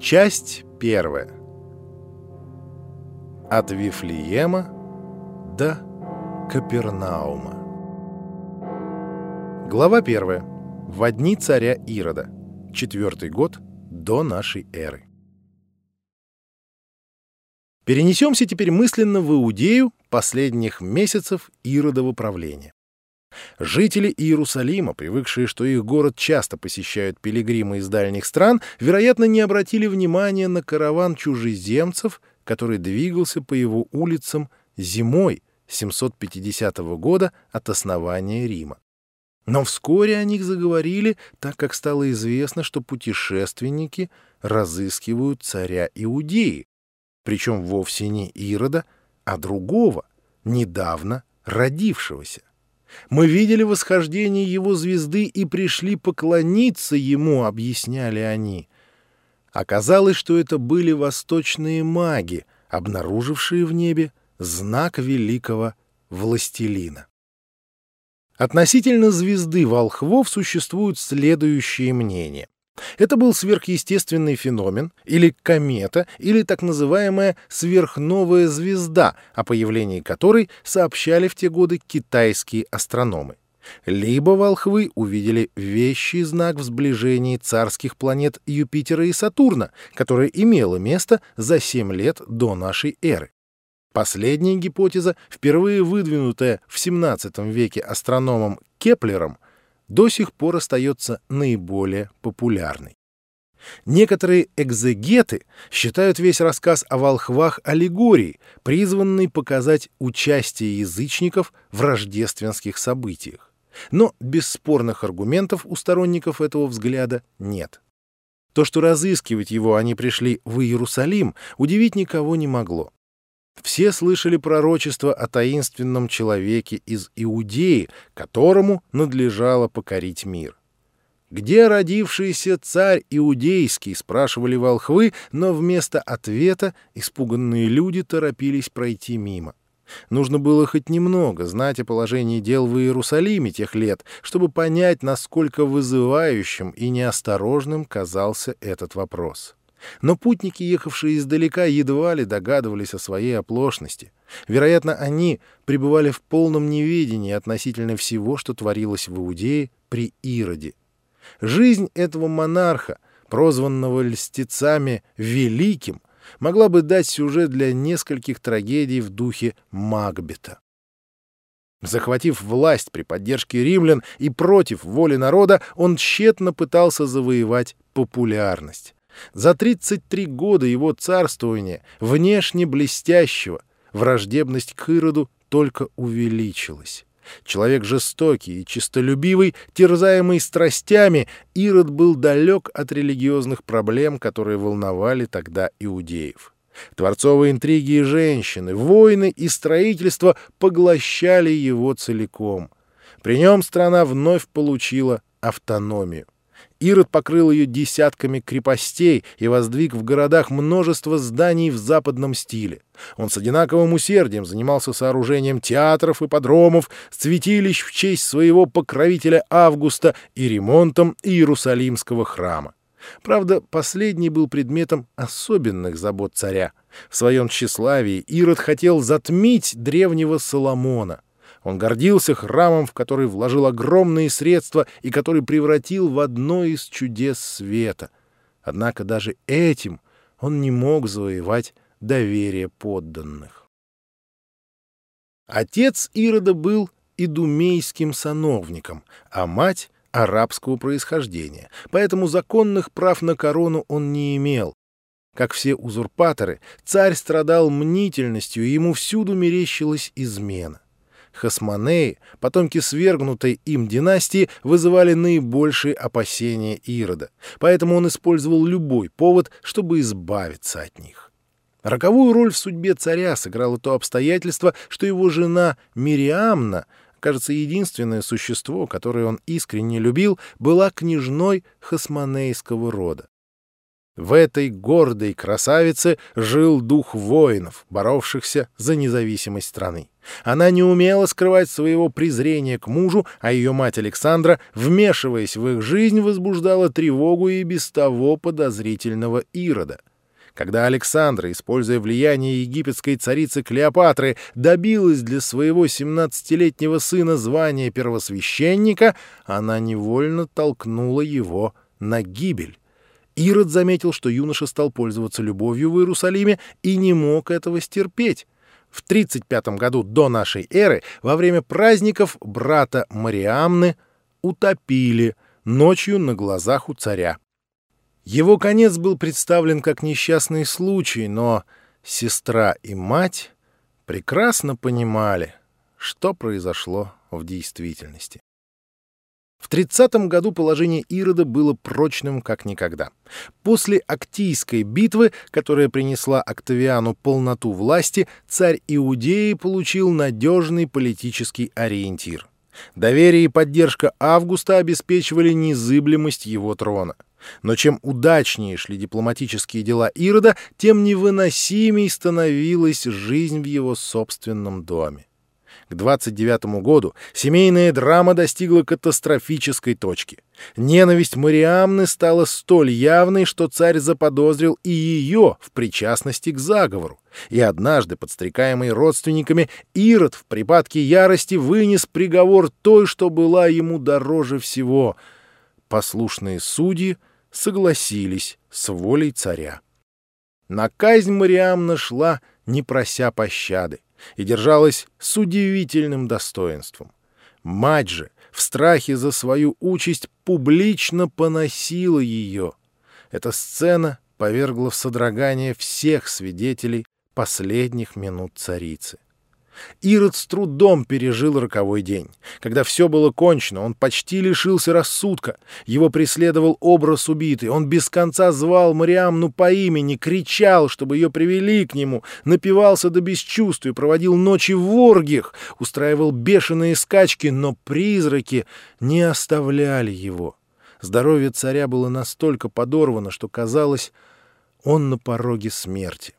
Часть первая. От Вифлеема до Капернаума. Глава первая. В дни царя Ирода. Четвертый год до нашей эры. Перенесемся теперь мысленно в Иудею последних месяцев Иродова правления. Жители Иерусалима, привыкшие, что их город часто посещают пилигримы из дальних стран, вероятно, не обратили внимания на караван чужеземцев, который двигался по его улицам зимой 750 года от основания Рима. Но вскоре о них заговорили, так как стало известно, что путешественники разыскивают царя Иудеи, причем вовсе не Ирода, а другого, недавно родившегося. Мы видели восхождение его звезды и пришли поклониться ему, объясняли они. Оказалось, что это были восточные маги, обнаружившие в небе знак великого властелина. Относительно звезды волхвов существуют следующие мнения. Это был сверхъестественный феномен, или комета, или так называемая сверхновая звезда, о появлении которой сообщали в те годы китайские астрономы. Либо волхвы увидели вещий знак в сближении царских планет Юпитера и Сатурна, которое имело место за 7 лет до нашей эры. Последняя гипотеза, впервые выдвинутая в XVII веке астрономом Кеплером, до сих пор остается наиболее популярной. Некоторые экзегеты считают весь рассказ о волхвах аллегорией, призванной показать участие язычников в рождественских событиях. Но бесспорных аргументов у сторонников этого взгляда нет. То, что разыскивать его они пришли в Иерусалим, удивить никого не могло. Все слышали пророчество о таинственном человеке из Иудеи, которому надлежало покорить мир. «Где родившийся царь иудейский?» — спрашивали волхвы, но вместо ответа испуганные люди торопились пройти мимо. Нужно было хоть немного знать о положении дел в Иерусалиме тех лет, чтобы понять, насколько вызывающим и неосторожным казался этот вопрос. Но путники, ехавшие издалека, едва ли догадывались о своей оплошности. Вероятно, они пребывали в полном неведении относительно всего, что творилось в Иудее при Ироде. Жизнь этого монарха, прозванного льстецами «великим», могла бы дать сюжет для нескольких трагедий в духе Макбета. Захватив власть при поддержке римлян и против воли народа, он тщетно пытался завоевать популярность. За 33 года его царствования, внешне блестящего, враждебность к Ироду только увеличилась. Человек жестокий и честолюбивый, терзаемый страстями, Ирод был далек от религиозных проблем, которые волновали тогда иудеев. Творцовые интриги и женщины, войны и строительство поглощали его целиком. При нем страна вновь получила автономию. Ирод покрыл ее десятками крепостей и воздвиг в городах множество зданий в западном стиле. Он с одинаковым усердием занимался сооружением театров и подромов, святилищ в честь своего покровителя Августа и ремонтом Иерусалимского храма. Правда, последний был предметом особенных забот царя. В своем тщеславии Ирод хотел затмить древнего Соломона — он гордился храмом, в который вложил огромные средства и который превратил в одно из чудес света. Однако даже этим он не мог завоевать доверие подданных. Отец Ирода был идумейским сановником, а мать — арабского происхождения, поэтому законных прав на корону он не имел. Как все узурпаторы, царь страдал мнительностью, и ему всюду мерещилась измена. Хасмонеи, потомки свергнутой им династии, вызывали наибольшие опасения Ирода, поэтому он использовал любой повод, чтобы избавиться от них. Роковую роль в судьбе царя сыграло то обстоятельство, что его жена Мириамна, кажется, единственное существо, которое он искренне любил, была княжной хасмонейского рода. В этой гордой красавице жил дух воинов, боровшихся за независимость страны. Она не умела скрывать своего презрения к мужу, а ее мать Александра, вмешиваясь в их жизнь, возбуждала тревогу и без того подозрительного Ирода. Когда Александра, используя влияние египетской царицы Клеопатры, добилась для своего 17-летнего сына звания первосвященника, она невольно толкнула его на гибель. Ирод заметил, что юноша стал пользоваться любовью в Иерусалиме и не мог этого стерпеть. В 35 году до нашей эры во время праздников брата Мариамны утопили ночью на глазах у царя. Его конец был представлен как несчастный случай, но сестра и мать прекрасно понимали, что произошло в действительности. В 30 году положение Ирода было прочным как никогда. После Актийской битвы, которая принесла Октавиану полноту власти, царь Иудеи получил надежный политический ориентир. Доверие и поддержка Августа обеспечивали незыблемость его трона. Но чем удачнее шли дипломатические дела Ирода, тем невыносимей становилась жизнь в его собственном доме. К 29 году семейная драма достигла катастрофической точки. Ненависть Мариамны стала столь явной, что царь заподозрил и ее в причастности к заговору. И однажды, подстрекаемый родственниками, Ирод в припадке ярости вынес приговор той, что была ему дороже всего. Послушные судьи согласились с волей царя. На казнь Мариамна шла, не прося пощады и держалась с удивительным достоинством. Мать же в страхе за свою участь публично поносила ее. Эта сцена повергла в содрогание всех свидетелей последних минут царицы. Ирод с трудом пережил роковой день. Когда все было кончено, он почти лишился рассудка. Его преследовал образ убитый. Он без конца звал Мариамну по имени, кричал, чтобы ее привели к нему, напивался до бесчувствия, проводил ночи в оргиях, устраивал бешеные скачки, но призраки не оставляли его. Здоровье царя было настолько подорвано, что казалось, он на пороге смерти.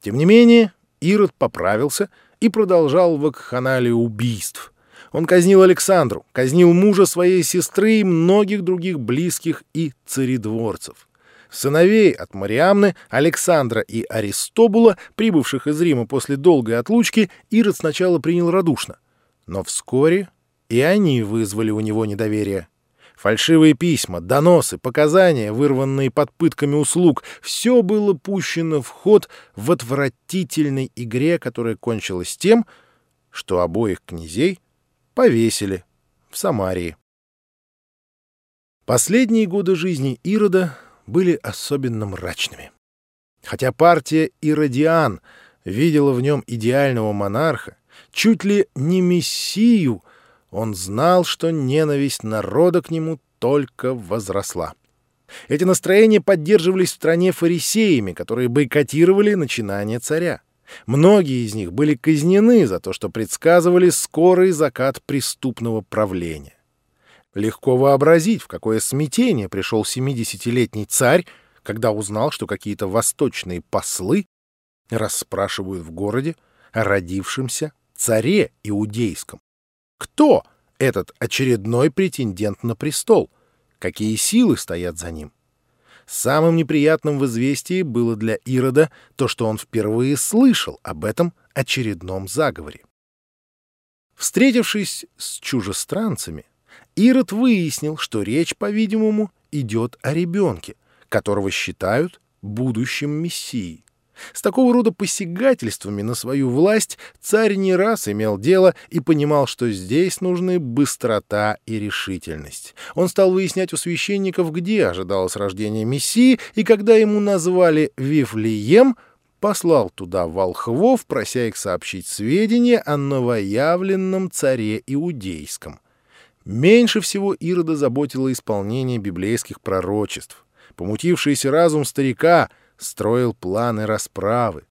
Тем не менее, Ирод поправился и продолжал вакханалию убийств. Он казнил Александру, казнил мужа своей сестры и многих других близких и царедворцев. Сыновей от Мариамны, Александра и Аристобула, прибывших из Рима после долгой отлучки, Ирод сначала принял радушно. Но вскоре и они вызвали у него недоверие. Фальшивые письма, доносы, показания, вырванные под пытками услуг — все было пущено в ход в отвратительной игре, которая кончилась тем, что обоих князей повесили в Самарии. Последние годы жизни Ирода были особенно мрачными. Хотя партия Иродиан видела в нем идеального монарха, чуть ли не мессию — он знал, что ненависть народа к нему только возросла. Эти настроения поддерживались в стране фарисеями, которые бойкотировали начинание царя. Многие из них были казнены за то, что предсказывали скорый закат преступного правления. Легко вообразить, в какое смятение пришел 70-летний царь, когда узнал, что какие-то восточные послы расспрашивают в городе о родившемся царе иудейском. Кто этот очередной претендент на престол? Какие силы стоят за ним? Самым неприятным в известии было для Ирода то, что он впервые слышал об этом очередном заговоре. Встретившись с чужестранцами, Ирод выяснил, что речь, по-видимому, идет о ребенке, которого считают будущим мессией. С такого рода посягательствами на свою власть царь не раз имел дело и понимал, что здесь нужны быстрота и решительность. Он стал выяснять у священников, где ожидалось рождение Мессии, и когда ему назвали Вифлеем, послал туда волхвов, прося их сообщить сведения о новоявленном царе Иудейском. Меньше всего Ирода заботило исполнение библейских пророчеств. Помутившийся разум старика — строил планы расправы.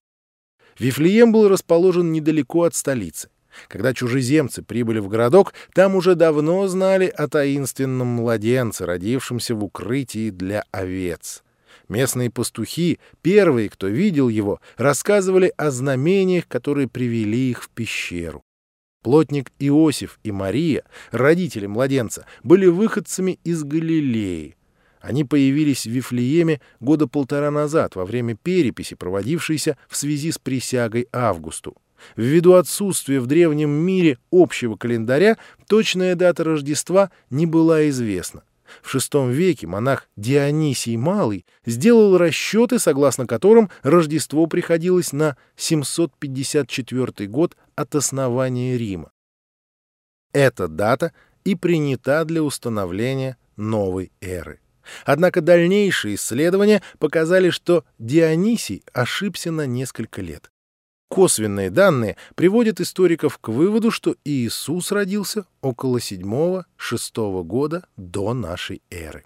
Вифлеем был расположен недалеко от столицы. Когда чужеземцы прибыли в городок, там уже давно знали о таинственном младенце, родившемся в укрытии для овец. Местные пастухи, первые, кто видел его, рассказывали о знамениях, которые привели их в пещеру. Плотник Иосиф и Мария, родители младенца, были выходцами из Галилеи. Они появились в Вифлееме года полтора назад, во время переписи, проводившейся в связи с присягой Августу. Ввиду отсутствия в древнем мире общего календаря, точная дата Рождества не была известна. В VI веке монах Дионисий Малый сделал расчеты, согласно которым Рождество приходилось на 754 год от основания Рима. Эта дата и принята для установления новой эры. Однако дальнейшие исследования показали, что Дионисий ошибся на несколько лет. Косвенные данные приводят историков к выводу, что Иисус родился около 7-6 года до нашей эры.